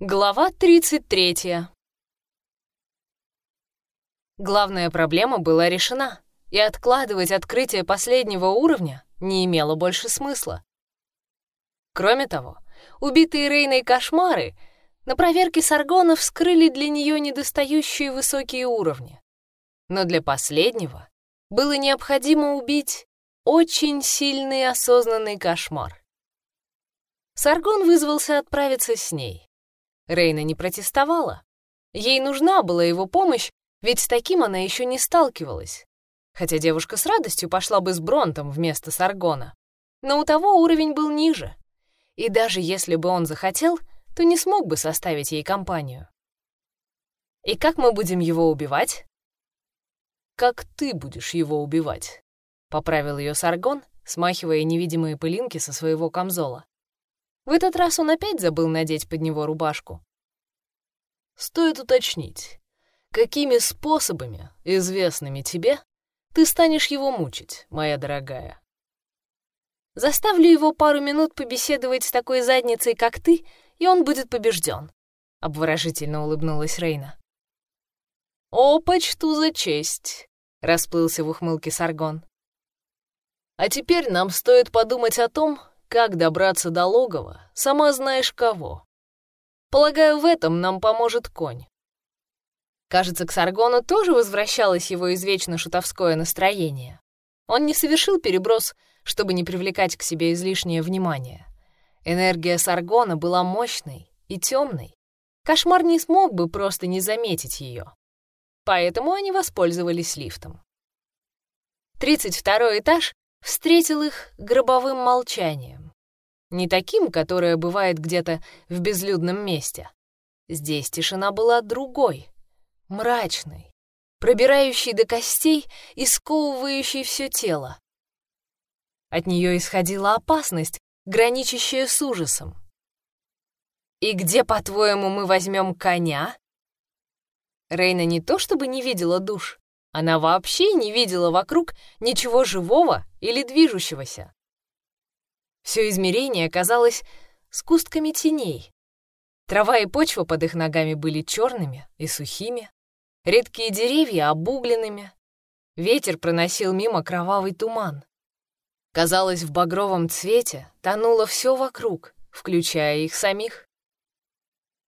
Глава 33. Главная проблема была решена, и откладывать открытие последнего уровня не имело больше смысла. Кроме того, убитые Рейной кошмары на проверке Саргона вскрыли для нее недостающие высокие уровни. Но для последнего было необходимо убить очень сильный осознанный кошмар. Саргон вызвался отправиться с ней. Рейна не протестовала. Ей нужна была его помощь, ведь с таким она еще не сталкивалась. Хотя девушка с радостью пошла бы с Бронтом вместо Саргона. Но у того уровень был ниже. И даже если бы он захотел, то не смог бы составить ей компанию. «И как мы будем его убивать?» «Как ты будешь его убивать?» — поправил ее Саргон, смахивая невидимые пылинки со своего камзола. В этот раз он опять забыл надеть под него рубашку. Стоит уточнить, какими способами, известными тебе, ты станешь его мучить, моя дорогая. Заставлю его пару минут побеседовать с такой задницей, как ты, и он будет побежден. Обворожительно улыбнулась Рейна. «О, почту за честь!» — расплылся в ухмылке Саргон. «А теперь нам стоит подумать о том, как добраться до логова, сама знаешь кого. Полагаю, в этом нам поможет конь. Кажется, к Саргону тоже возвращалось его извечно шутовское настроение. Он не совершил переброс, чтобы не привлекать к себе излишнее внимание. Энергия Саргона была мощной и темной. Кошмар не смог бы просто не заметить ее. Поэтому они воспользовались лифтом. 32 этаж встретил их гробовым молчанием. Не таким, которое бывает где-то в безлюдном месте. Здесь тишина была другой, мрачной, пробирающей до костей и сковывающей все тело. От нее исходила опасность, граничащая с ужасом. «И где, по-твоему, мы возьмем коня?» Рейна не то чтобы не видела душ, она вообще не видела вокруг ничего живого или движущегося. Все измерение казалось скустками теней. Трава и почва под их ногами были черными и сухими, редкие деревья — обугленными. Ветер проносил мимо кровавый туман. Казалось, в багровом цвете тонуло все вокруг, включая их самих.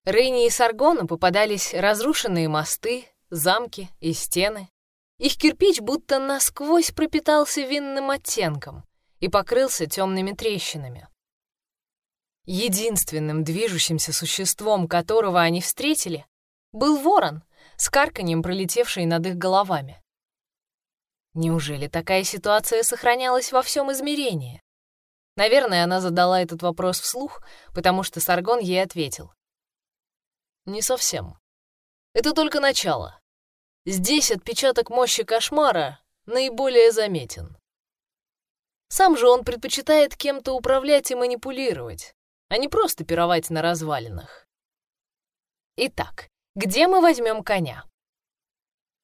Рейни и Саргону попадались разрушенные мосты, замки и стены. Их кирпич будто насквозь пропитался винным оттенком и покрылся темными трещинами. Единственным движущимся существом, которого они встретили, был ворон с карканьем, пролетевший над их головами. Неужели такая ситуация сохранялась во всем измерении? Наверное, она задала этот вопрос вслух, потому что Саргон ей ответил. «Не совсем. Это только начало. Здесь отпечаток мощи кошмара наиболее заметен. Сам же он предпочитает кем-то управлять и манипулировать, а не просто пировать на развалинах. Итак, где мы возьмем коня?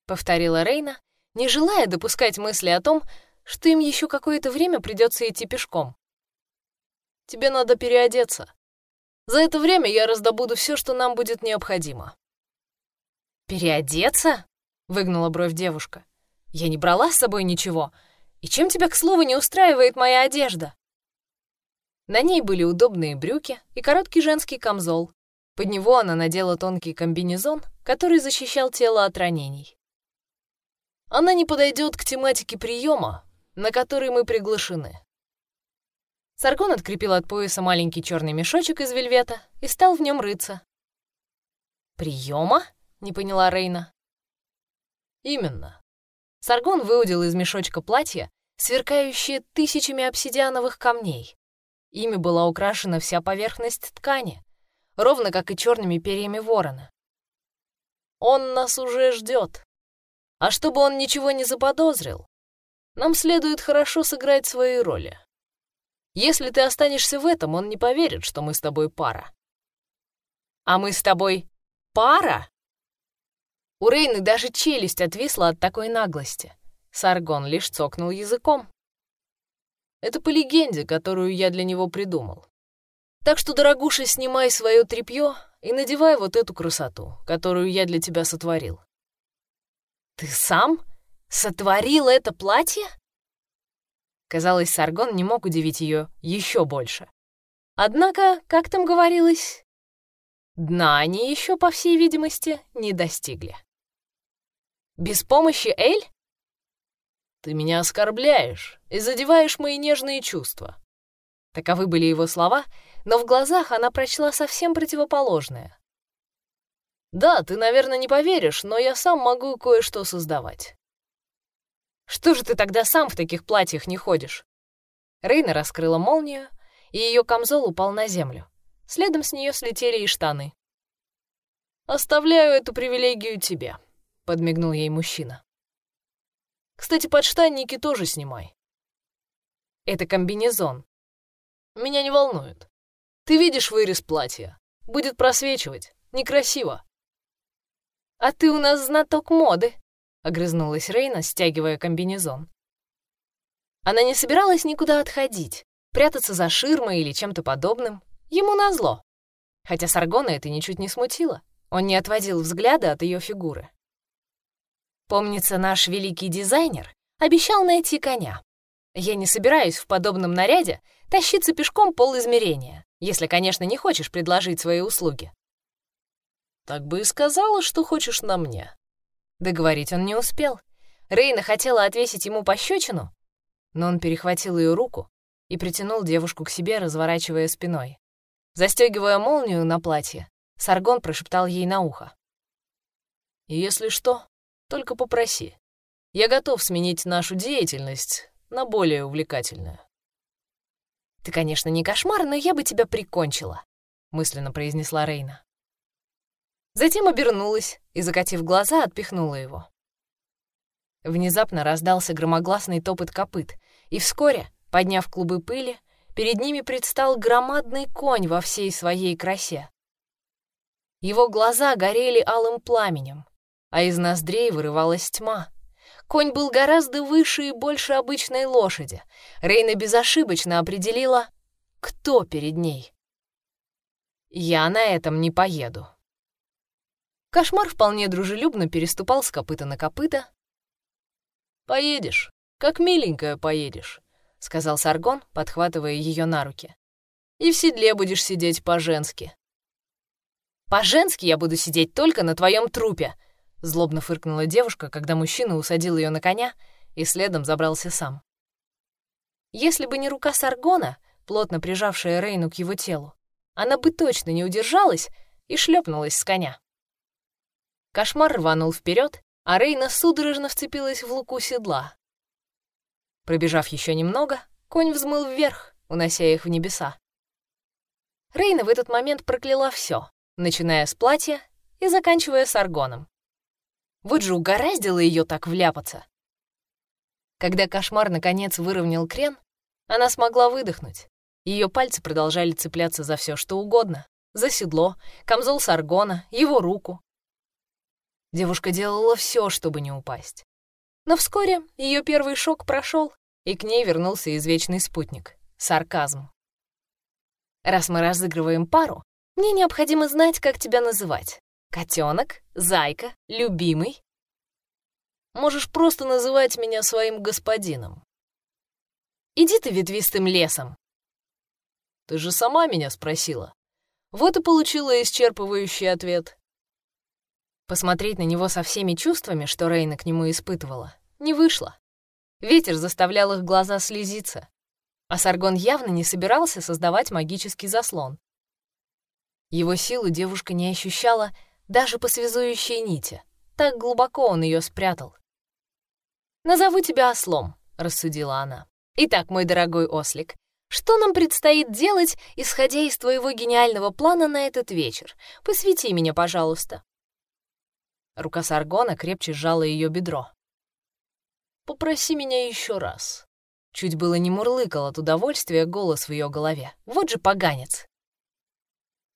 Повторила Рейна, не желая допускать мысли о том, что им еще какое-то время придется идти пешком. Тебе надо переодеться. За это время я раздобуду все, что нам будет необходимо. Переодеться? — выгнула бровь девушка. «Я не брала с собой ничего. И чем тебя, к слову, не устраивает моя одежда?» На ней были удобные брюки и короткий женский камзол. Под него она надела тонкий комбинезон, который защищал тело от ранений. Она не подойдет к тематике приема, на который мы приглашены. Саргон открепил от пояса маленький черный мешочек из вельвета и стал в нем рыться. «Приема?» — не поняла Рейна. Именно. Саргон выудил из мешочка платье, сверкающее тысячами обсидиановых камней. Ими была украшена вся поверхность ткани, ровно как и черными перьями ворона. Он нас уже ждет. А чтобы он ничего не заподозрил, нам следует хорошо сыграть свои роли. Если ты останешься в этом, он не поверит, что мы с тобой пара. А мы с тобой пара? У Рейны даже челюсть отвисла от такой наглости. Саргон лишь цокнул языком. Это по легенде, которую я для него придумал. Так что, дорогуша, снимай свое тряпье и надевай вот эту красоту, которую я для тебя сотворил». «Ты сам сотворил это платье?» Казалось, Саргон не мог удивить ее еще больше. Однако, как там говорилось, дна они еще, по всей видимости, не достигли. «Без помощи Эль?» «Ты меня оскорбляешь и задеваешь мои нежные чувства». Таковы были его слова, но в глазах она прочла совсем противоположное. «Да, ты, наверное, не поверишь, но я сам могу кое-что создавать». «Что же ты тогда сам в таких платьях не ходишь?» Рейна раскрыла молнию, и ее камзол упал на землю. Следом с нее слетели и штаны. «Оставляю эту привилегию тебе», — подмигнул ей мужчина. «Кстати, подштанники тоже снимай». «Это комбинезон». «Меня не волнует. Ты видишь вырез платья? Будет просвечивать. Некрасиво». «А ты у нас знаток моды», — огрызнулась Рейна, стягивая комбинезон. Она не собиралась никуда отходить, прятаться за ширмой или чем-то подобным. Ему назло. Хотя Саргона это ничуть не смутило. Он не отводил взгляда от ее фигуры. Помнится, наш великий дизайнер обещал найти коня. Я не собираюсь в подобном наряде тащиться пешком пол измерения, если, конечно, не хочешь предложить свои услуги. Так бы и сказала, что хочешь на мне. Договорить он не успел. Рейна хотела отвесить ему пощечину, но он перехватил ее руку и притянул девушку к себе, разворачивая спиной. Застегивая молнию на платье, Саргон прошептал ей на ухо. «Если что, только попроси. Я готов сменить нашу деятельность на более увлекательную». «Ты, конечно, не кошмар, но я бы тебя прикончила», — мысленно произнесла Рейна. Затем обернулась и, закатив глаза, отпихнула его. Внезапно раздался громогласный топот копыт, и вскоре, подняв клубы пыли, перед ними предстал громадный конь во всей своей красе. Его глаза горели алым пламенем, а из ноздрей вырывалась тьма. Конь был гораздо выше и больше обычной лошади. Рейна безошибочно определила, кто перед ней. «Я на этом не поеду». Кошмар вполне дружелюбно переступал с копыта на копыта. «Поедешь, как миленькая поедешь», — сказал Саргон, подхватывая ее на руки. «И в седле будешь сидеть по-женски». «По-женски я буду сидеть только на твоем трупе», — злобно фыркнула девушка, когда мужчина усадил ее на коня и следом забрался сам. Если бы не рука Саргона, плотно прижавшая Рейну к его телу, она бы точно не удержалась и шлепнулась с коня. Кошмар рванул вперед, а Рейна судорожно вцепилась в луку седла. Пробежав еще немного, конь взмыл вверх, унося их в небеса. Рейна в этот момент прокляла все, начиная с платья и заканчивая с аргоном. Вот же угораздило ее так вляпаться. Когда кошмар наконец выровнял крен, она смогла выдохнуть. Ее пальцы продолжали цепляться за все, что угодно. За седло, камзол саргона, его руку. Девушка делала все, чтобы не упасть. Но вскоре ее первый шок прошел, и к ней вернулся извечный спутник — сарказм. Раз мы разыгрываем пару, мне необходимо знать, как тебя называть. Котенок, зайка, любимый. Можешь просто называть меня своим господином. Иди ты ветвистым лесом. Ты же сама меня спросила. Вот и получила исчерпывающий ответ. Посмотреть на него со всеми чувствами, что Рейна к нему испытывала, не вышло. Ветер заставлял их глаза слезиться, а Саргон явно не собирался создавать магический заслон. Его силу девушка не ощущала даже по связующей нити. Так глубоко он ее спрятал. «Назову тебя ослом», — рассудила она. «Итак, мой дорогой ослик, что нам предстоит делать, исходя из твоего гениального плана на этот вечер? Посвяти меня, пожалуйста». Рука Саргона крепче сжала ее бедро. «Попроси меня еще раз». Чуть было не мурлыкал от удовольствия голос в ее голове. Вот же поганец.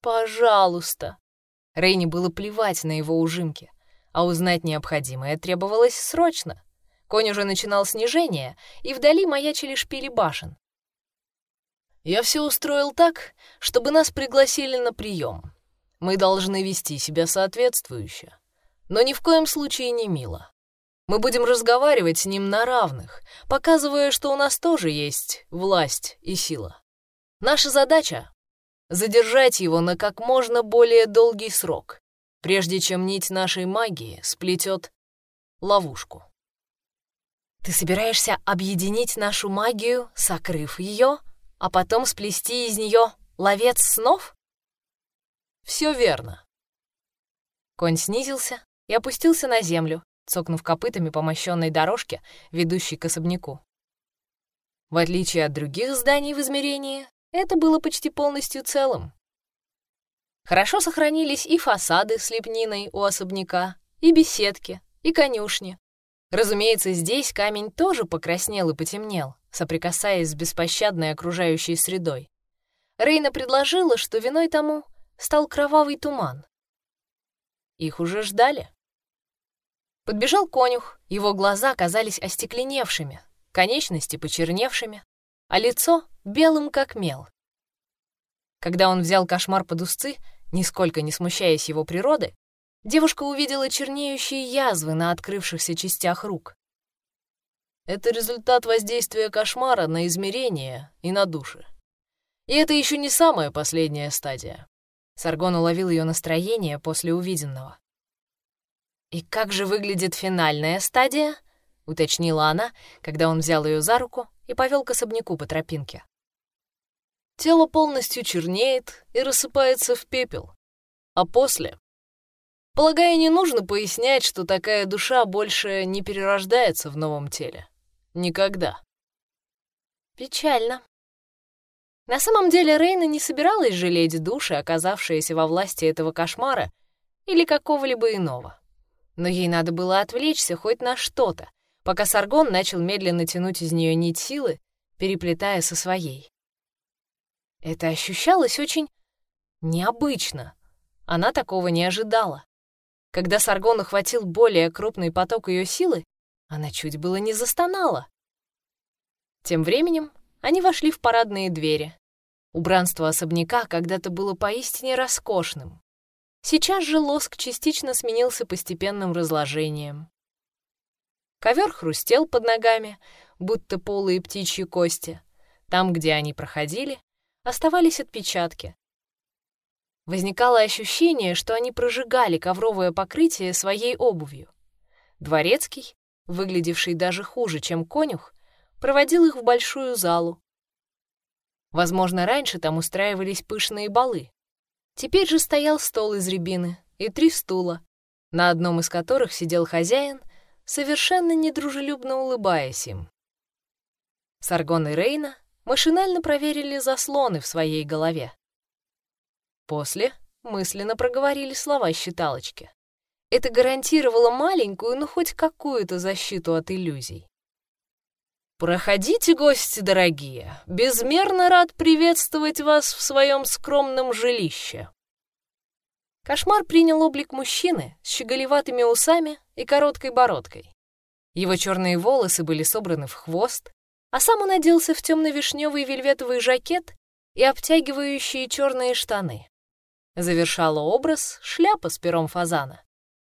«Пожалуйста». Рейни было плевать на его ужимки, а узнать необходимое требовалось срочно. Конь уже начинал снижение, и вдали маячили шпили башен. «Я все устроил так, чтобы нас пригласили на прием. мы должны вести себя соответствующе, но ни в коем случае не мило. Мы будем разговаривать с ним на равных, показывая, что у нас тоже есть власть и сила. Наша задача — задержать его на как можно более долгий срок, прежде чем нить нашей магии сплетет ловушку. Ты собираешься объединить нашу магию, сокрыв ее, а потом сплести из нее ловец снов? Все верно. Конь снизился и опустился на землю, цокнув копытами по мощенной дорожке, ведущей к особняку. В отличие от других зданий в измерении, это было почти полностью целым. Хорошо сохранились и фасады с лепниной у особняка, и беседки, и конюшни. Разумеется, здесь камень тоже покраснел и потемнел, соприкасаясь с беспощадной окружающей средой. Рейна предложила, что виной тому стал кровавый туман. Их уже ждали. Подбежал конюх, его глаза казались остекленевшими, конечности почерневшими, а лицо белым как мел. Когда он взял кошмар под узцы, нисколько не смущаясь его природы, девушка увидела чернеющие язвы на открывшихся частях рук. Это результат воздействия кошмара на измерение и на души. И это еще не самая последняя стадия. Саргон уловил ее настроение после увиденного. «И как же выглядит финальная стадия?» — уточнила она, когда он взял ее за руку и повел к особняку по тропинке. Тело полностью чернеет и рассыпается в пепел. А после... Полагаю, не нужно пояснять, что такая душа больше не перерождается в новом теле. Никогда. Печально. На самом деле Рейна не собиралась жалеть души, оказавшиеся во власти этого кошмара или какого-либо иного но ей надо было отвлечься хоть на что-то, пока Саргон начал медленно тянуть из нее нить силы, переплетая со своей. Это ощущалось очень необычно. Она такого не ожидала. Когда Саргон охватил более крупный поток ее силы, она чуть было не застонала. Тем временем они вошли в парадные двери. Убранство особняка когда-то было поистине роскошным. Сейчас же лоск частично сменился постепенным разложением. Ковер хрустел под ногами, будто полые птичьи кости. Там, где они проходили, оставались отпечатки. Возникало ощущение, что они прожигали ковровое покрытие своей обувью. Дворецкий, выглядевший даже хуже, чем конюх, проводил их в большую залу. Возможно, раньше там устраивались пышные балы. Теперь же стоял стол из рябины и три стула, на одном из которых сидел хозяин, совершенно недружелюбно улыбаясь им. Саргон и Рейна машинально проверили заслоны в своей голове. После мысленно проговорили слова считалочки. Это гарантировало маленькую, но хоть какую-то защиту от иллюзий. «Проходите, гости дорогие, безмерно рад приветствовать вас в своем скромном жилище». Кошмар принял облик мужчины с щеголеватыми усами и короткой бородкой. Его черные волосы были собраны в хвост, а сам он оделся в темно-вишневый вельветовый жакет и обтягивающие черные штаны. Завершала образ шляпа с пером фазана.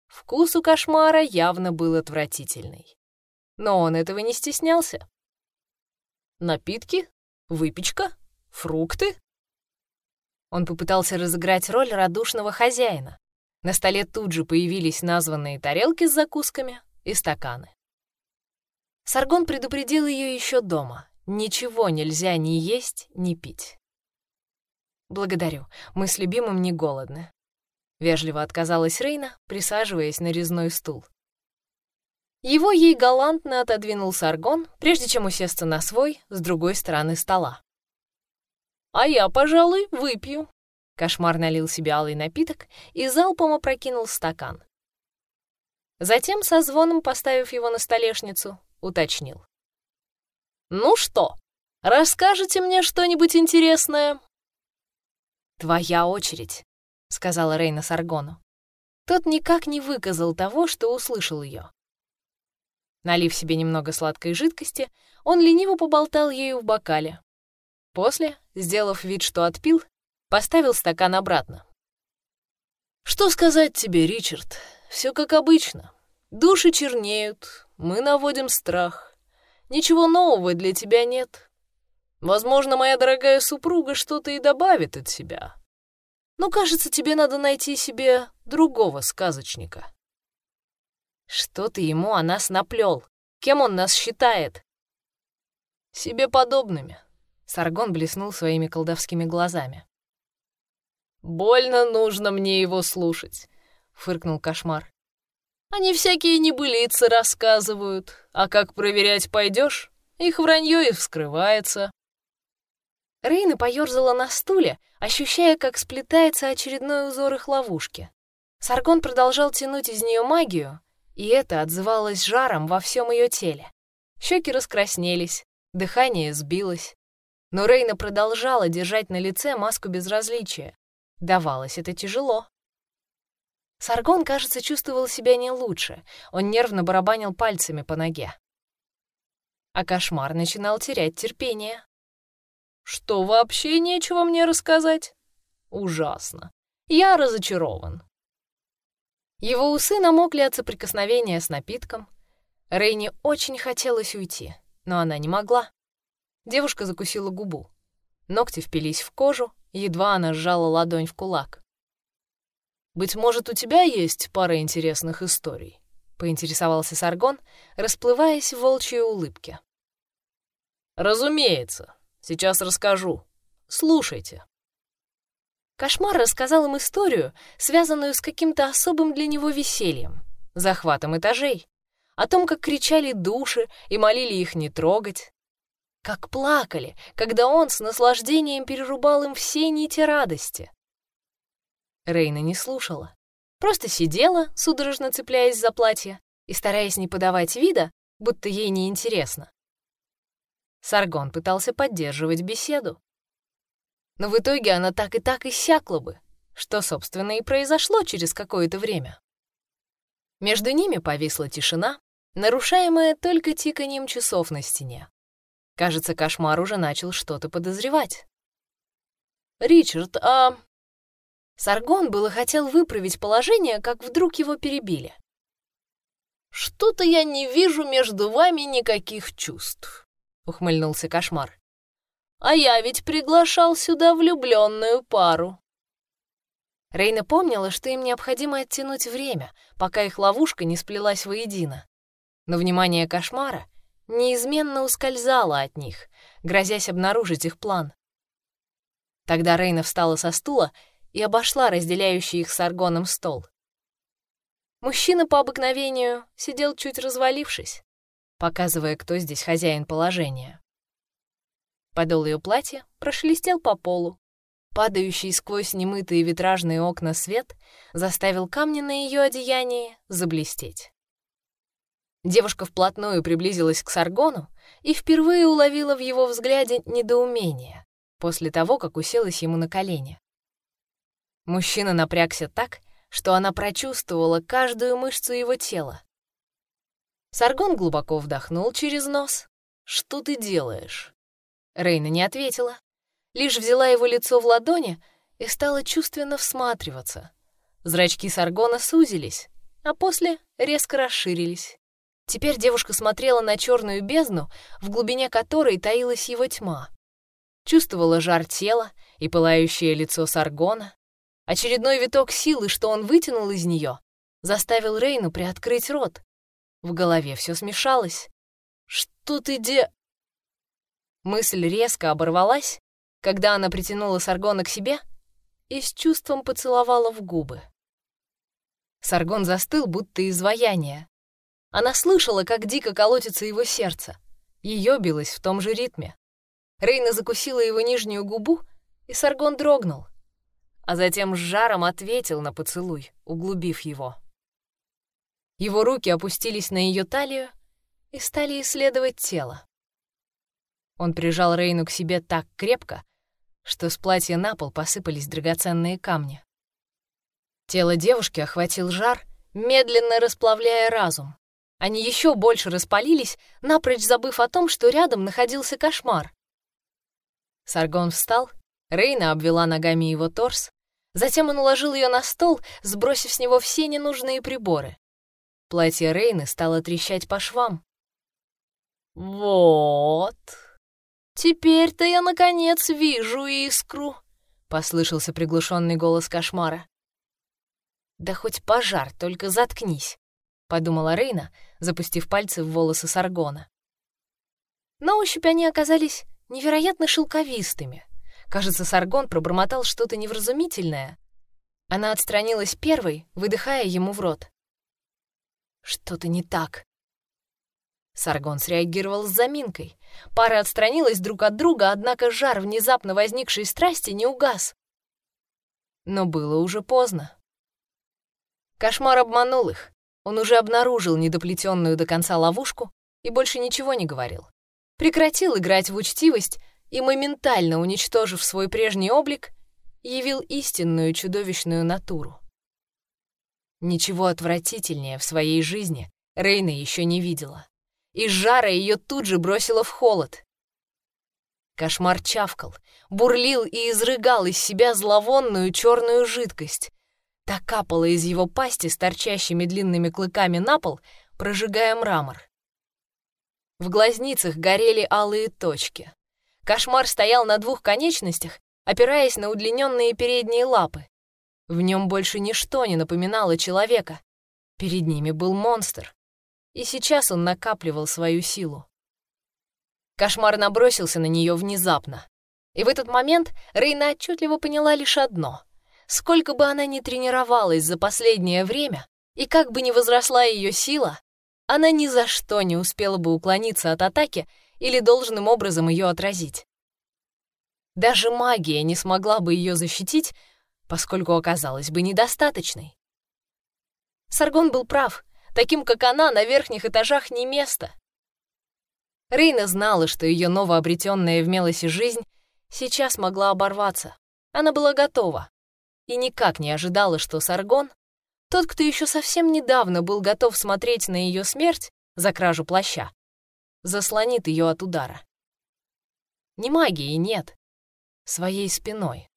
Вкус у кошмара явно был отвратительный. Но он этого не стеснялся. Напитки? Выпечка? Фрукты? Он попытался разыграть роль радушного хозяина. На столе тут же появились названные тарелки с закусками и стаканы. Саргон предупредил ее еще дома. Ничего нельзя ни есть, ни пить. «Благодарю, мы с любимым не голодны», — вежливо отказалась Рейна, присаживаясь на резной стул. Его ей галантно отодвинул Саргон, прежде чем усесться на свой с другой стороны стола. «А я, пожалуй, выпью». Кошмар налил себе алый напиток и залпом опрокинул стакан. Затем, со звоном поставив его на столешницу, уточнил. «Ну что, расскажете мне что-нибудь интересное?» «Твоя очередь», — сказала Рейна Саргону. Тот никак не выказал того, что услышал ее. Налив себе немного сладкой жидкости, он лениво поболтал ею в бокале. После, сделав вид, что отпил, поставил стакан обратно. «Что сказать тебе, Ричард? Все как обычно. Души чернеют, мы наводим страх. Ничего нового для тебя нет. Возможно, моя дорогая супруга что-то и добавит от себя. Но, кажется, тебе надо найти себе другого сказочника». Что ты ему о нас наплел? Кем он нас считает? Себе подобными. Саргон блеснул своими колдовскими глазами. «Больно нужно мне его слушать», — фыркнул кошмар. «Они всякие небылицы рассказывают, а как проверять пойдешь, их вранье и вскрывается». Рейна поёрзала на стуле, ощущая, как сплетается очередной узор их ловушки. Саргон продолжал тянуть из нее магию, и это отзывалось жаром во всем ее теле. Щеки раскраснелись, дыхание сбилось. Но Рейна продолжала держать на лице маску безразличия. Давалось это тяжело. Саргон, кажется, чувствовал себя не лучше. Он нервно барабанил пальцами по ноге. А кошмар начинал терять терпение. «Что, вообще нечего мне рассказать?» «Ужасно. Я разочарован. Его усы намокли от соприкосновения с напитком. Рейне очень хотелось уйти, но она не могла. Девушка закусила губу. Ногти впились в кожу, едва она сжала ладонь в кулак. «Быть может, у тебя есть пара интересных историй?» — поинтересовался Саргон, расплываясь в волчьей улыбке. «Разумеется. Сейчас расскажу. Слушайте». Кошмар рассказал им историю, связанную с каким-то особым для него весельем, захватом этажей, о том, как кричали души и молили их не трогать, как плакали, когда он с наслаждением перерубал им все нити радости. Рейна не слушала, просто сидела, судорожно цепляясь за платье и стараясь не подавать вида, будто ей неинтересно. Саргон пытался поддерживать беседу, но в итоге она так и так иссякла бы, что, собственно, и произошло через какое-то время. Между ними повисла тишина, нарушаемая только тиканием часов на стене. Кажется, кошмар уже начал что-то подозревать. «Ричард, а...» Саргон было хотел выправить положение, как вдруг его перебили. «Что-то я не вижу между вами никаких чувств», — ухмыльнулся кошмар. А я ведь приглашал сюда влюбленную пару. Рейна помнила, что им необходимо оттянуть время, пока их ловушка не сплелась воедино. Но внимание кошмара неизменно ускользало от них, грозясь обнаружить их план. Тогда Рейна встала со стула и обошла разделяющий их с Аргоном стол. Мужчина по обыкновению сидел чуть развалившись, показывая, кто здесь хозяин положения. Подол ее платья прошелестел по полу. Падающий сквозь немытые витражные окна свет заставил камни на ее одеянии заблестеть. Девушка вплотную приблизилась к Саргону и впервые уловила в его взгляде недоумение после того, как уселась ему на колени. Мужчина напрягся так, что она прочувствовала каждую мышцу его тела. Саргон глубоко вдохнул через нос. «Что ты делаешь?» Рейна не ответила, лишь взяла его лицо в ладони и стала чувственно всматриваться. Зрачки Саргона сузились, а после резко расширились. Теперь девушка смотрела на черную бездну, в глубине которой таилась его тьма. Чувствовала жар тела и пылающее лицо Саргона. Очередной виток силы, что он вытянул из нее, заставил Рейну приоткрыть рот. В голове все смешалось. «Что ты де...» Мысль резко оборвалась, когда она притянула Саргона к себе и с чувством поцеловала в губы. Саргон застыл, будто изваяние. Она слышала, как дико колотится его сердце. Ее билось в том же ритме. Рейна закусила его нижнюю губу, и Саргон дрогнул, а затем с жаром ответил на поцелуй, углубив его. Его руки опустились на ее талию и стали исследовать тело. Он прижал Рейну к себе так крепко, что с платья на пол посыпались драгоценные камни. Тело девушки охватил жар, медленно расплавляя разум. Они еще больше распалились, напрочь забыв о том, что рядом находился кошмар. Саргон встал, Рейна обвела ногами его торс, Затем он уложил ее на стол, сбросив с него все ненужные приборы. Платье Рейны стало трещать по швам. «Вот, теперь-то я, наконец, вижу искру», — послышался приглушенный голос кошмара. «Да хоть пожар, только заткнись», — подумала Рейна, запустив пальцы в волосы Саргона. На ощупь они оказались невероятно шелковистыми. Кажется, Саргон пробормотал что-то невразумительное. Она отстранилась первой, выдыхая ему в рот. Что-то не так. Саргон среагировал с заминкой. Пара отстранилась друг от друга, однако жар внезапно возникшей страсти не угас. Но было уже поздно. Кошмар обманул их. Он уже обнаружил недоплетенную до конца ловушку и больше ничего не говорил. Прекратил играть в учтивость и, моментально уничтожив свой прежний облик, явил истинную чудовищную натуру. Ничего отвратительнее в своей жизни Рейна еще не видела. И жара ее тут же бросила в холод. Кошмар чавкал, бурлил и изрыгал из себя зловонную черную жидкость. Та капала из его пасти с торчащими длинными клыками на пол, прожигая мрамор. В глазницах горели алые точки. Кошмар стоял на двух конечностях, опираясь на удлиненные передние лапы. В нем больше ничто не напоминало человека. Перед ними был монстр. И сейчас он накапливал свою силу. Кошмар набросился на нее внезапно. И в этот момент Рейна отчетливо поняла лишь одно. Сколько бы она ни тренировалась за последнее время, и как бы ни возросла ее сила, она ни за что не успела бы уклониться от атаки или должным образом ее отразить. Даже магия не смогла бы ее защитить, поскольку оказалась бы недостаточной. Саргон был прав, таким как она на верхних этажах не место. Рейна знала, что ее новообретенная в Мелосе жизнь сейчас могла оборваться. Она была готова и никак не ожидала, что Саргон, тот, кто еще совсем недавно был готов смотреть на ее смерть за кражу плаща, заслонит ее от удара. Ни магии нет, своей спиной.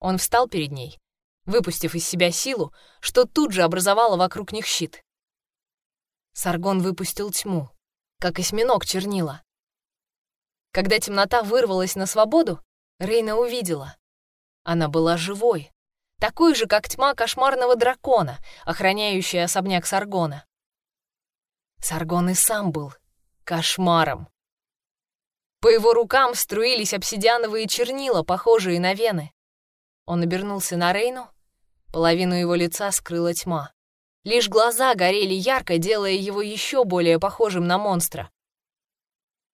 Он встал перед ней, выпустив из себя силу, что тут же образовало вокруг них щит. Саргон выпустил тьму, как осьминог чернила. Когда темнота вырвалась на свободу, Рейна увидела. Она была живой, такой же, как тьма кошмарного дракона, охраняющая особняк Саргона. Саргон и сам был кошмаром. По его рукам струились обсидиановые чернила, похожие на вены. Он обернулся на Рейну. Половину его лица скрыла тьма. Лишь глаза горели ярко, делая его еще более похожим на монстра.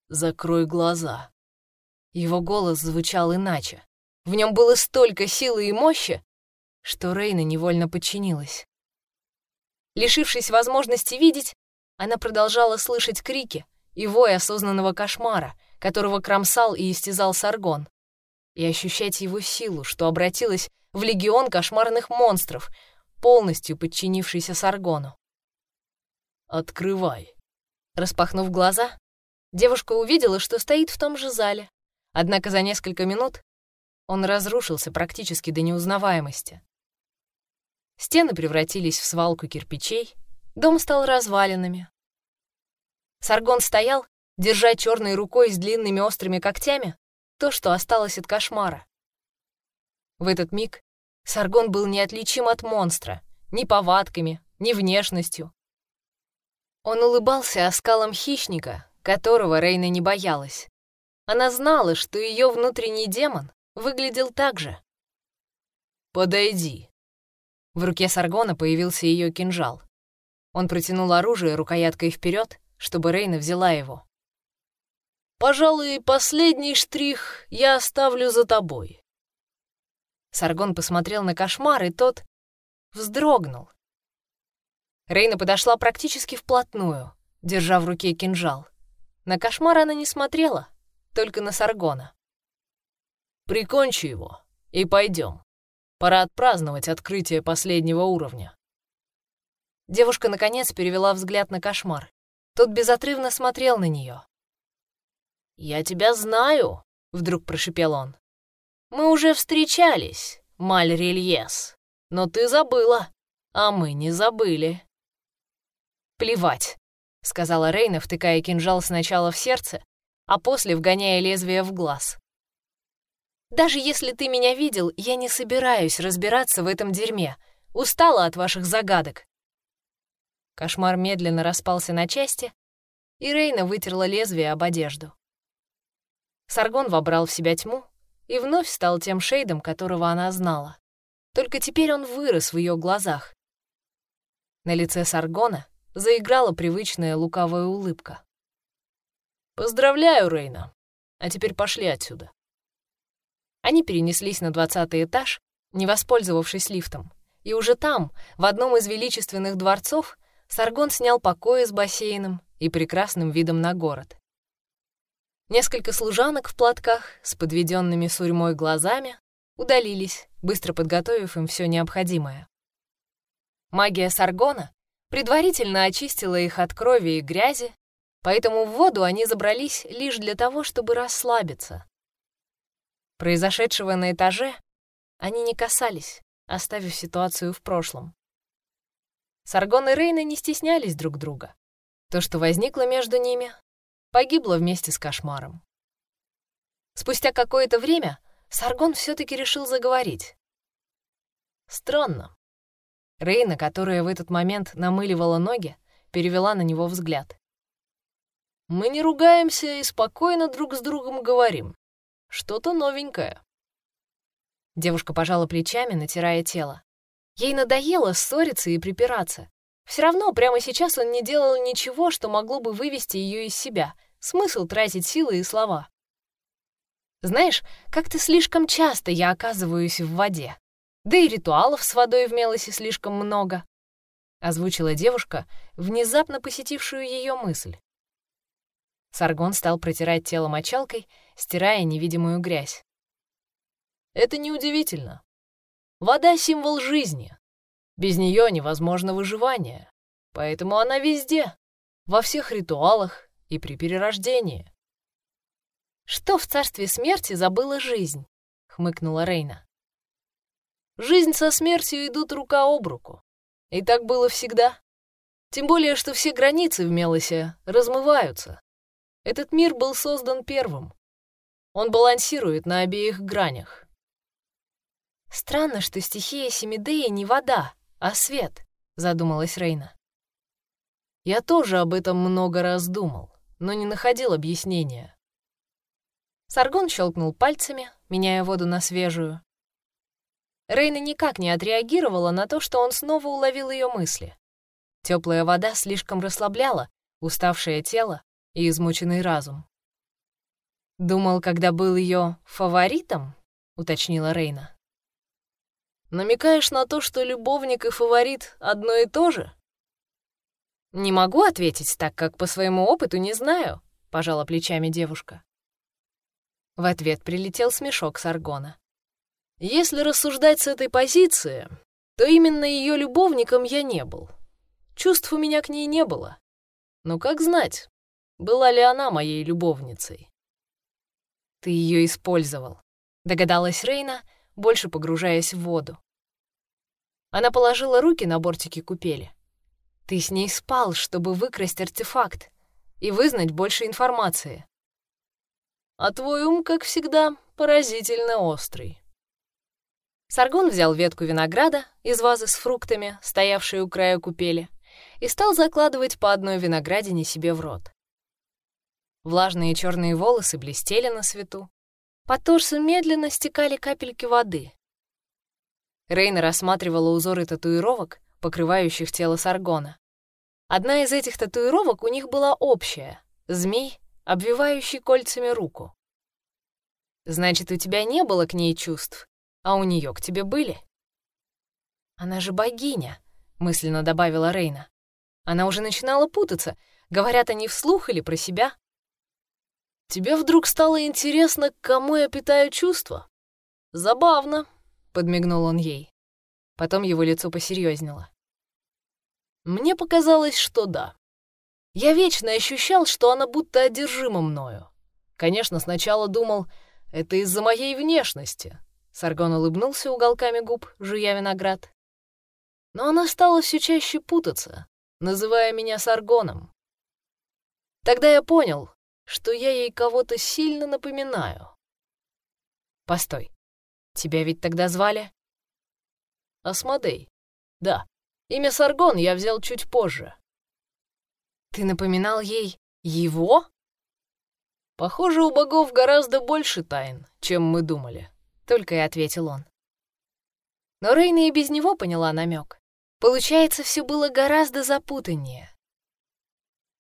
«Закрой глаза». Его голос звучал иначе. В нем было столько силы и мощи, что Рейна невольно подчинилась. Лишившись возможности видеть, она продолжала слышать крики и вой осознанного кошмара, которого кромсал и истязал Саргон и ощущать его силу, что обратилась в легион кошмарных монстров, полностью подчинившийся Саргону. «Открывай». Распахнув глаза, девушка увидела, что стоит в том же зале. Однако за несколько минут он разрушился практически до неузнаваемости. Стены превратились в свалку кирпичей, дом стал развалинами. Саргон стоял, держа черной рукой с длинными острыми когтями, то, что осталось от кошмара. В этот миг Саргон был неотличим от монстра, ни повадками, ни внешностью. Он улыбался оскалом хищника, которого Рейна не боялась. Она знала, что ее внутренний демон выглядел так же. «Подойди». В руке Саргона появился ее кинжал. Он протянул оружие рукояткой вперед, чтобы Рейна взяла его. Пожалуй, последний штрих я оставлю за тобой. Саргон посмотрел на кошмар, и тот вздрогнул. Рейна подошла практически вплотную, держа в руке кинжал. На кошмар она не смотрела, только на Саргона. «Прикончи его и пойдем. Пора отпраздновать открытие последнего уровня». Девушка, наконец, перевела взгляд на кошмар. Тот безотрывно смотрел на нее. «Я тебя знаю», — вдруг прошепел он. «Мы уже встречались, Мальрельес. Но ты забыла, а мы не забыли». «Плевать», — сказала Рейна, втыкая кинжал сначала в сердце, а после вгоняя лезвие в глаз. «Даже если ты меня видел, я не собираюсь разбираться в этом дерьме. Устала от ваших загадок». Кошмар медленно распался на части, и Рейна вытерла лезвие об одежду. Саргон вобрал в себя тьму и вновь стал тем шейдом, которого она знала. Только теперь он вырос в ее глазах. На лице Саргона заиграла привычная лукавая улыбка. «Поздравляю, Рейна. А теперь пошли отсюда». Они перенеслись на двадцатый этаж, не воспользовавшись лифтом. И уже там, в одном из величественных дворцов, Саргон снял покои с бассейном и прекрасным видом на город. Несколько служанок в платках с подведенными сурьмой глазами удалились, быстро подготовив им все необходимое. Магия Саргона предварительно очистила их от крови и грязи, поэтому в воду они забрались лишь для того, чтобы расслабиться. Произошедшего на этаже они не касались, оставив ситуацию в прошлом. Саргон и Рейна не стеснялись друг друга. То, что возникло между ними, погибло вместе с кошмаром. Спустя какое-то время Саргон все таки решил заговорить. Странно. Рейна, которая в этот момент намыливала ноги, перевела на него взгляд. «Мы не ругаемся и спокойно друг с другом говорим. Что-то новенькое». Девушка пожала плечами, натирая тело. Ей надоело ссориться и припираться. Все равно прямо сейчас он не делал ничего, что могло бы вывести ее из себя. Смысл тратить силы и слова. Знаешь, как-то слишком часто я оказываюсь в воде. Да и ритуалов с водой в Мелосе слишком много. Озвучила девушка, внезапно посетившую ее мысль. Саргон стал протирать тело мочалкой, стирая невидимую грязь. Это неудивительно. Вода — символ жизни. Без нее невозможно выживание. Поэтому она везде, во всех ритуалах и при перерождении. «Что в царстве смерти забыла жизнь?» — хмыкнула Рейна. «Жизнь со смертью идут рука об руку. И так было всегда. Тем более, что все границы в Мелосе размываются. Этот мир был создан первым. Он балансирует на обеих гранях. «Странно, что стихия Семидеи не вода, а свет», — задумалась Рейна. «Я тоже об этом много раз думал, но не находил объяснения». Саргон щелкнул пальцами, меняя воду на свежую. Рейна никак не отреагировала на то, что он снова уловил ее мысли. Теплая вода слишком расслабляла уставшее тело и измученный разум. «Думал, когда был ее фаворитом?» — уточнила Рейна. Намекаешь на то, что любовник и фаворит одно и то же? Не могу ответить, так как по своему опыту не знаю, пожала плечами девушка. В ответ прилетел смешок Саргона. Если рассуждать с этой позиции, то именно ее любовником я не был. Чувств у меня к ней не было. Но как знать, была ли она моей любовницей? Ты ее использовал, догадалась Рейна, больше погружаясь в воду. Она положила руки на бортики купели. «Ты с ней спал, чтобы выкрасть артефакт и вызнать больше информации. А твой ум, как всегда, поразительно острый». Саргон взял ветку винограда из вазы с фруктами, стоявшей у края купели, и стал закладывать по одной виноградине себе в рот. Влажные черные волосы блестели на свету, по торсу медленно стекали капельки воды. Рейна рассматривала узоры татуировок, покрывающих тело Саргона. Одна из этих татуировок у них была общая — змей, обвивающий кольцами руку. «Значит, у тебя не было к ней чувств, а у нее к тебе были?» «Она же богиня», — мысленно добавила Рейна. Она уже начинала путаться, говорят они вслух или про себя. Тебе вдруг стало интересно, к кому я питаю чувства? Забавно, подмигнул он ей. Потом его лицо посерьезнело. Мне показалось, что да. Я вечно ощущал, что она будто одержима мною. Конечно, сначала думал, это из-за моей внешности, Саргон улыбнулся уголками губ, жуя виноград. Но она стала все чаще путаться, называя меня Саргоном. Тогда я понял, что я ей кого-то сильно напоминаю. Постой, тебя ведь тогда звали? Асмодей. Да, имя Саргон я взял чуть позже. Ты напоминал ей его? Похоже, у богов гораздо больше тайн, чем мы думали, только и ответил он. Но Рейна и без него поняла намек. Получается, все было гораздо запутаннее.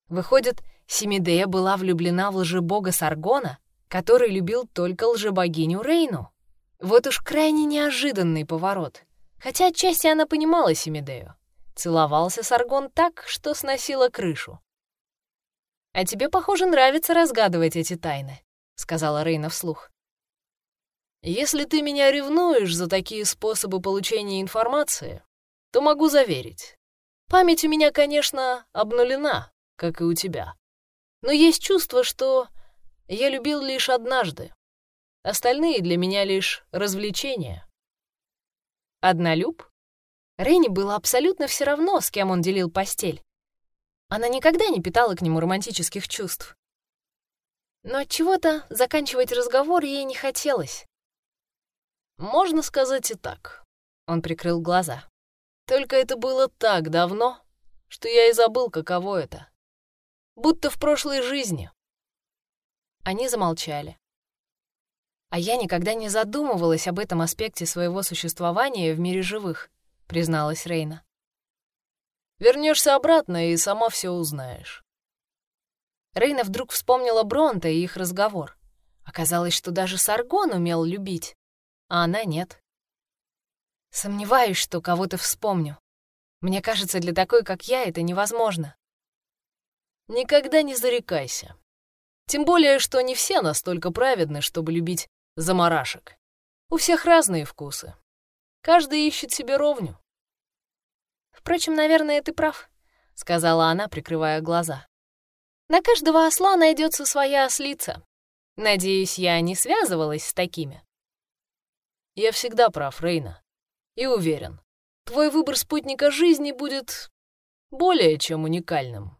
Выходит, Семидея была влюблена в лжебога Саргона, который любил только лжебогиню Рейну. Вот уж крайне неожиданный поворот. Хотя отчасти она понимала Семидею. Целовался Саргон так, что сносила крышу. «А тебе, похоже, нравится разгадывать эти тайны», — сказала Рейна вслух. «Если ты меня ревнуешь за такие способы получения информации, то могу заверить. Память у меня, конечно, обнулена, как и у тебя. Но есть чувство, что я любил лишь однажды. Остальные для меня лишь развлечения. Однолюб? Рейни было абсолютно все равно, с кем он делил постель. Она никогда не питала к нему романтических чувств. Но от чего-то заканчивать разговор ей не хотелось. Можно сказать и так. Он прикрыл глаза. Только это было так давно, что я и забыл, каково это. Будто в прошлой жизни. Они замолчали. А я никогда не задумывалась об этом аспекте своего существования в мире живых, призналась Рейна. Вернешься обратно и сама все узнаешь. Рейна вдруг вспомнила Бронта и их разговор. Оказалось, что даже Саргон умел любить, а она нет. Сомневаюсь, что кого-то вспомню. Мне кажется, для такой, как я, это невозможно. Никогда не зарекайся. Тем более, что не все настолько праведны, чтобы любить заморашек. У всех разные вкусы. Каждый ищет себе ровню. Впрочем, наверное, ты прав, сказала она, прикрывая глаза. На каждого осла найдется своя ослица. Надеюсь, я не связывалась с такими. Я всегда прав, Рейна. И уверен, твой выбор спутника жизни будет более чем уникальным.